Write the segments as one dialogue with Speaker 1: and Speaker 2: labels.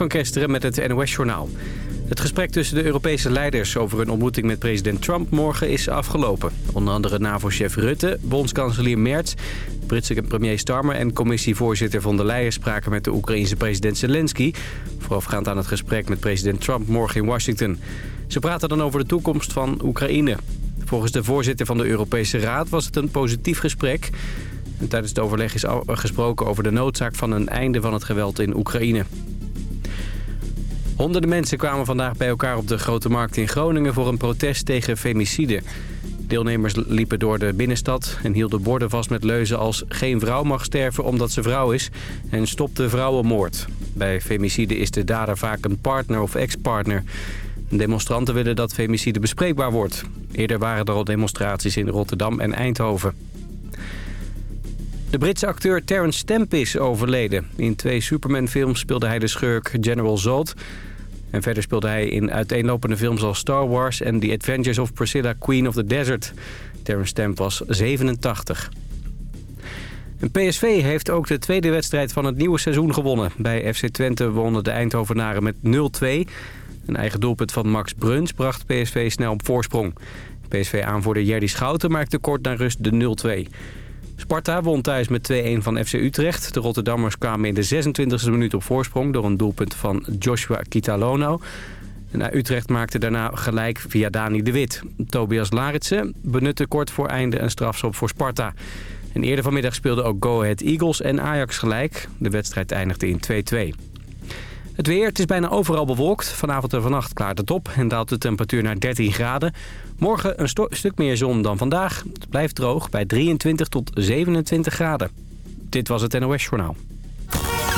Speaker 1: Van Kesteren met het NOS-journaal. Het gesprek tussen de Europese leiders over een ontmoeting met president Trump morgen is afgelopen. Onder andere NAVO-chef Rutte, bondskanselier Merz, Britse premier Starmer en commissievoorzitter von der Leyen spraken met de Oekraïense president Zelensky. Voorafgaand aan het gesprek met president Trump morgen in Washington. Ze praten dan over de toekomst van Oekraïne. Volgens de voorzitter van de Europese Raad was het een positief gesprek. En tijdens het overleg is gesproken over de noodzaak van een einde van het geweld in Oekraïne. Honderden mensen kwamen vandaag bij elkaar op de Grote Markt in Groningen... voor een protest tegen femicide. Deelnemers liepen door de binnenstad en hielden borden vast met leuzen als... geen vrouw mag sterven omdat ze vrouw is en stop de vrouwenmoord. Bij femicide is de dader vaak een partner of ex-partner. Demonstranten willen dat femicide bespreekbaar wordt. Eerder waren er al demonstraties in Rotterdam en Eindhoven. De Britse acteur Terence Stamp is overleden. In twee Superman-films speelde hij de schurk General Zod. En verder speelde hij in uiteenlopende films als Star Wars... en The Adventures of Priscilla, Queen of the Desert. Terence Stamp was 87. En PSV heeft ook de tweede wedstrijd van het nieuwe seizoen gewonnen. Bij FC Twente wonnen de Eindhovenaren met 0-2. Een eigen doelpunt van Max Bruns bracht PSV snel op voorsprong. PSV-aanvoerder Jerdy Schouten maakte kort na rust de 0-2. Sparta won thuis met 2-1 van FC Utrecht. De Rotterdammers kwamen in de 26e minuut op voorsprong... door een doelpunt van Joshua Kitalono. En Utrecht maakte daarna gelijk via Dani de Wit. Tobias Laritsen benutte kort voor einde een strafschop voor Sparta. En eerder vanmiddag speelden ook Go Ahead Eagles en Ajax gelijk. De wedstrijd eindigde in 2-2. Het weer, het is bijna overal bewolkt. Vanavond en vannacht klaart het op en daalt de temperatuur naar 13 graden. Morgen een stuk meer zon dan vandaag. Het blijft droog bij 23 tot 27 graden. Dit was het NOS Journaal.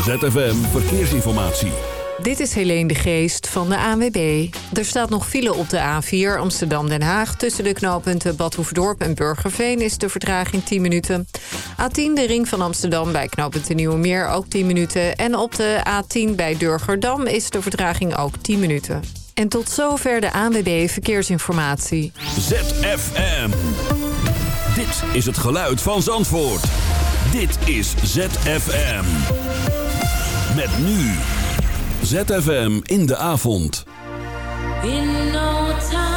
Speaker 2: ZFM Verkeersinformatie.
Speaker 3: Dit is Helene de Geest van de ANWB. Er staat nog file op de A4 Amsterdam-Den Haag. Tussen de knooppunten Badhoefdorp en Burgerveen is de vertraging 10 minuten. A10 de ring van Amsterdam bij knooppunt Nieuwe Meer ook 10 minuten. En op de A10 bij Durgerdam is de vertraging ook 10 minuten. En tot zover de ANWB Verkeersinformatie.
Speaker 2: ZFM. Dit is het geluid van Zandvoort. Dit is ZFM. Met nu... ZFM in de avond. In no to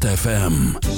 Speaker 2: ZFM.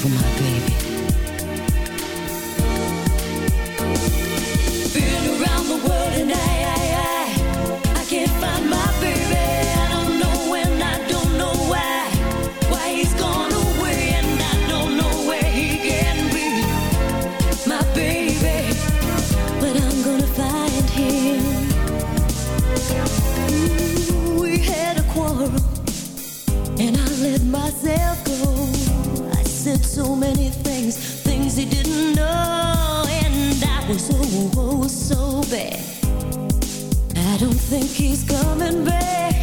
Speaker 4: for my baby. think he's coming back.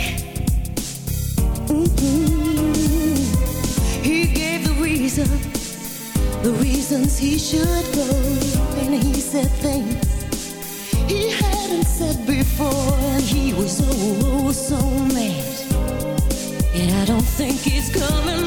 Speaker 4: Mm-hmm. He gave the reason, the reasons he should go, and he said things he hadn't said before, and he was oh, so mad. And
Speaker 5: I don't think he's coming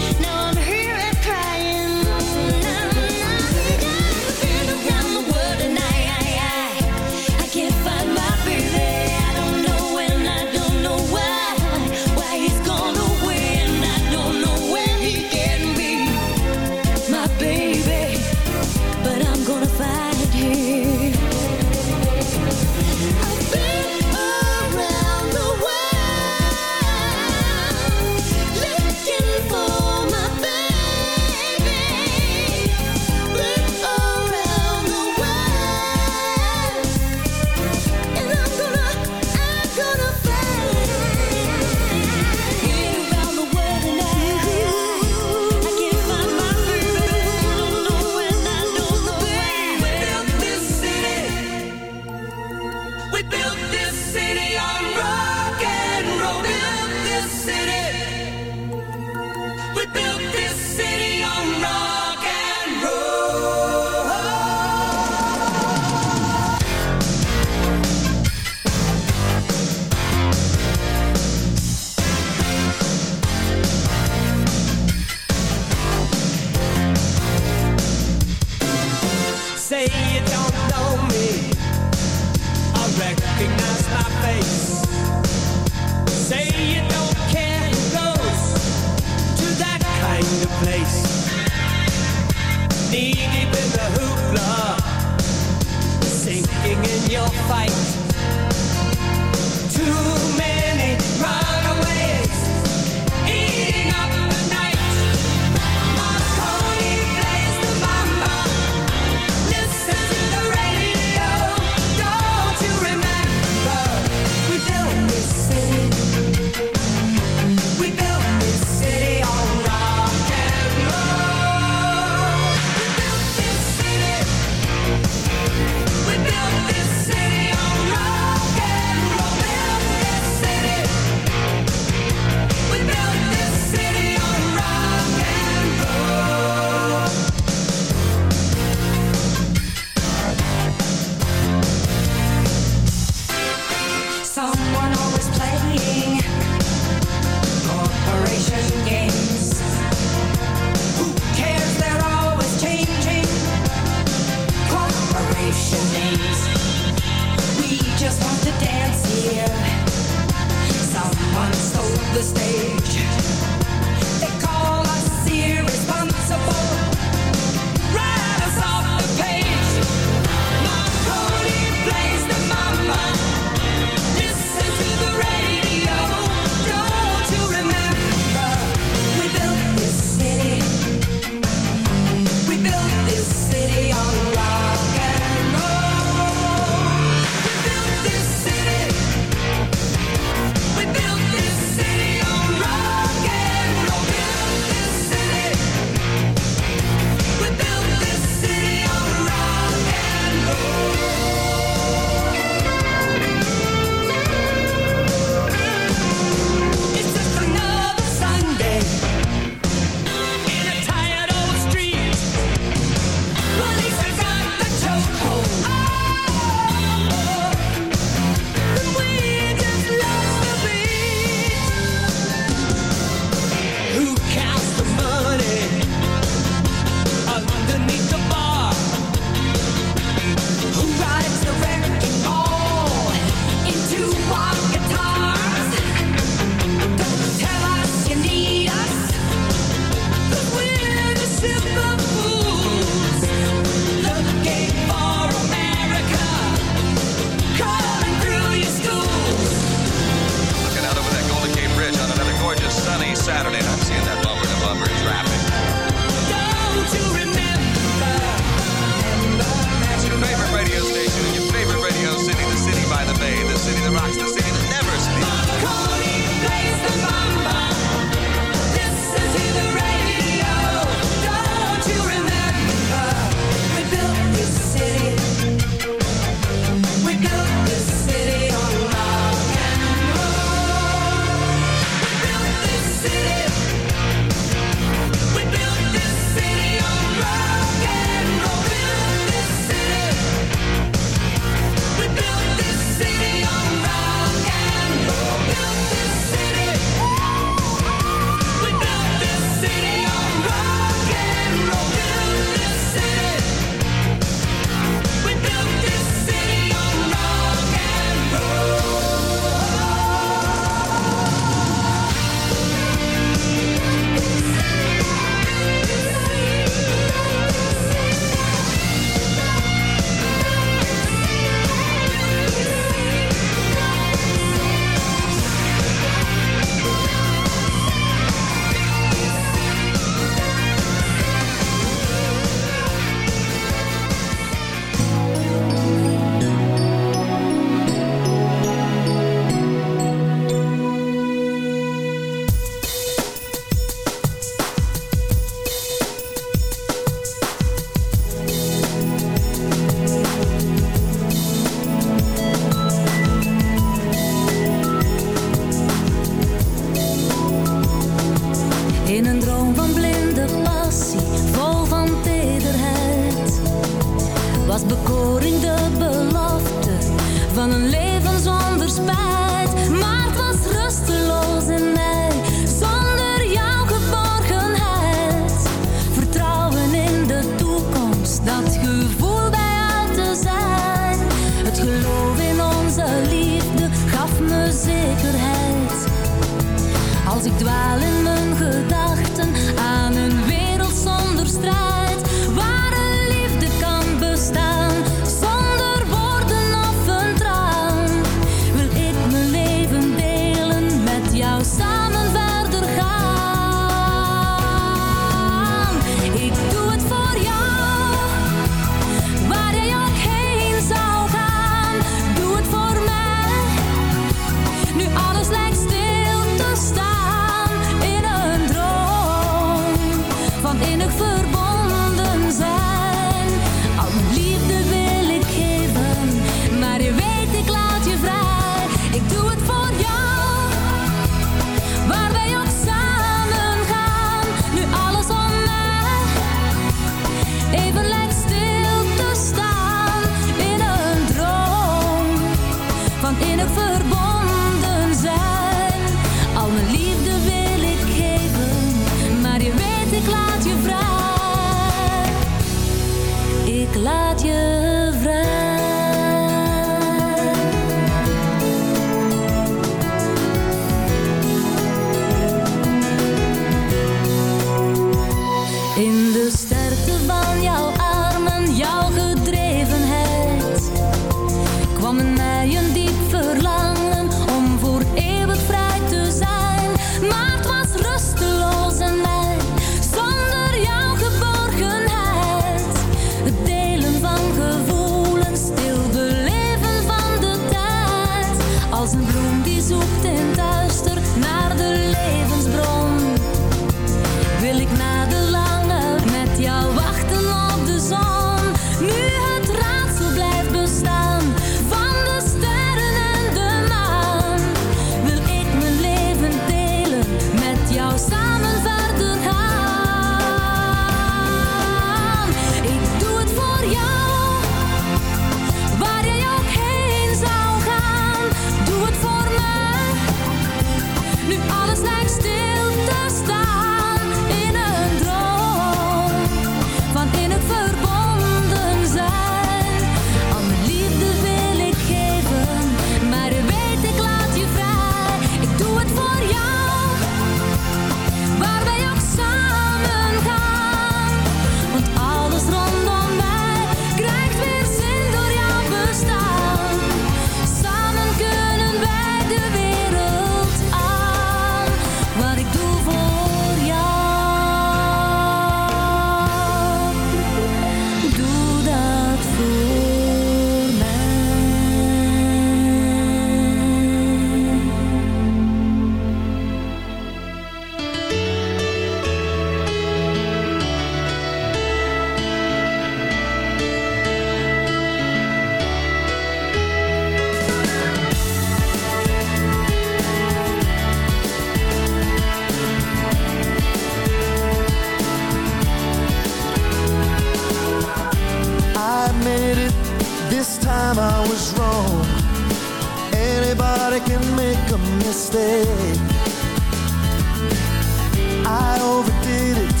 Speaker 5: I overdid it,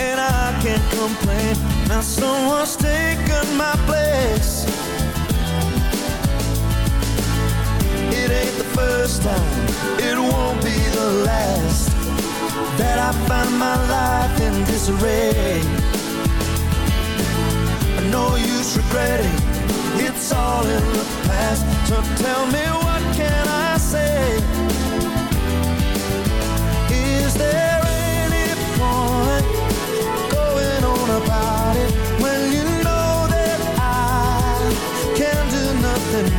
Speaker 5: and I can't complain. Now someone's taken my place. It ain't the first time, it won't be the last that I find my life in disarray. No use regretting, it's all in the past. So tell me, what can I say?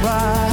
Speaker 5: Right.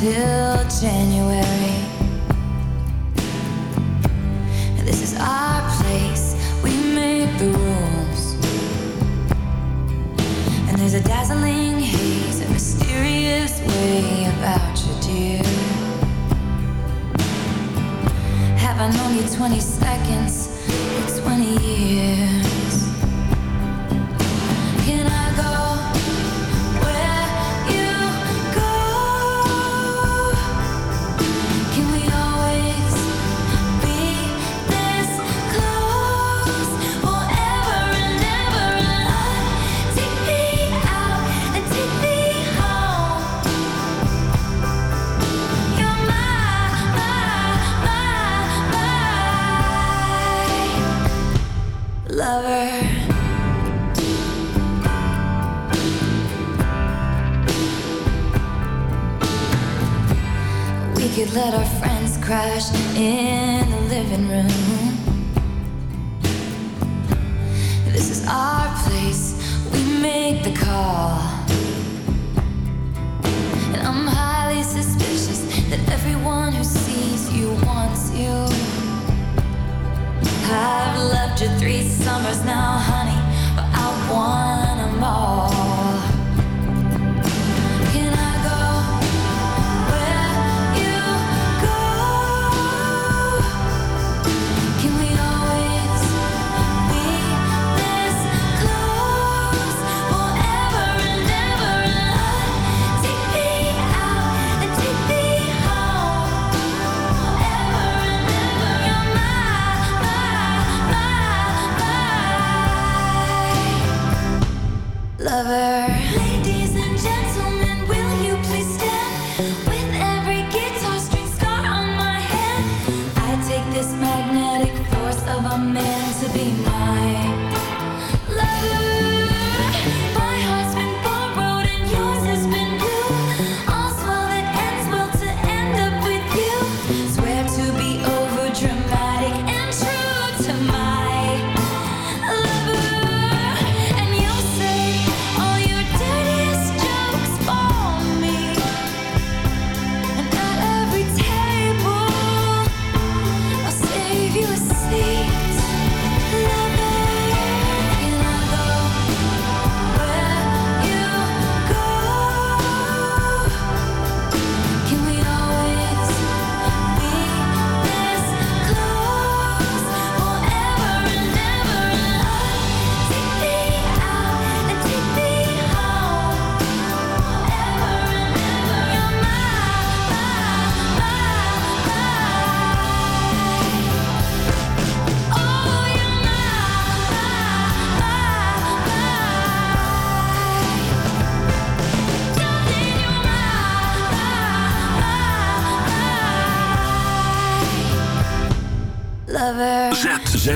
Speaker 6: Till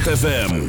Speaker 2: ZFM.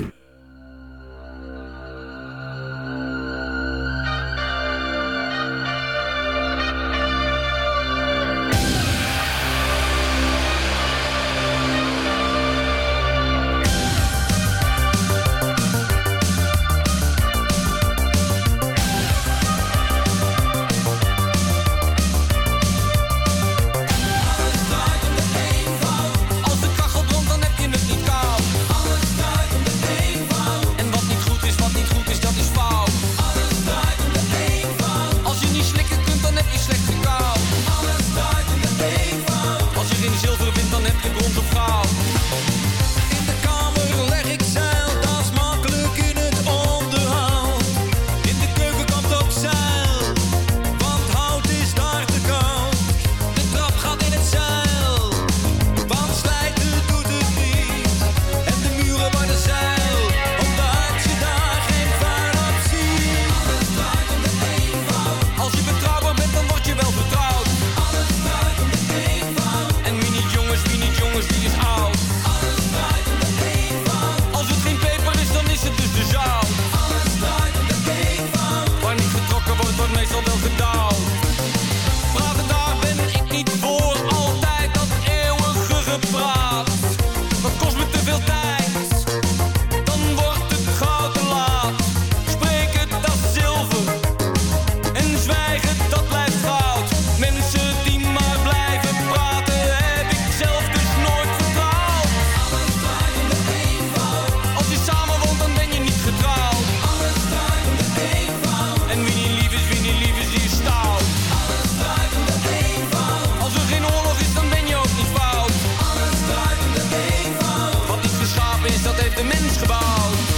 Speaker 7: is, dat
Speaker 8: heeft de mens gebouwd.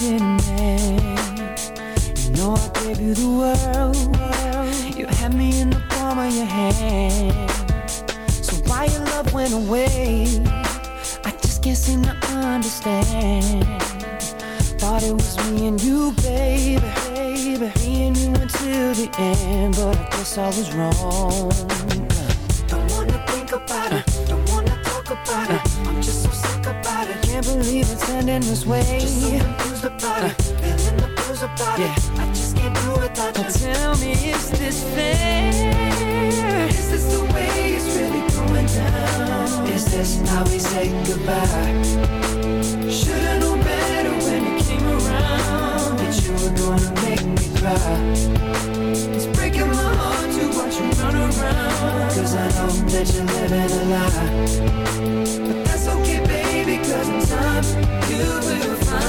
Speaker 2: You know I gave you the world. You had me in the palm of your hand. So why your love went away? I just can't seem to understand. Thought it was me and you, baby, baby. Me and you until the end, but I guess I was wrong. Believe this way. Just confused about it. Feeling the blues about it. I just can't do without you. Tell me, is this fair? Is this the way it's really going down? Is this how we say goodbye? Should've known better when you came around that you were gonna make me cry. It's breaking my heart to watch you run around. Cause I know that you're living a lie. Time you will find.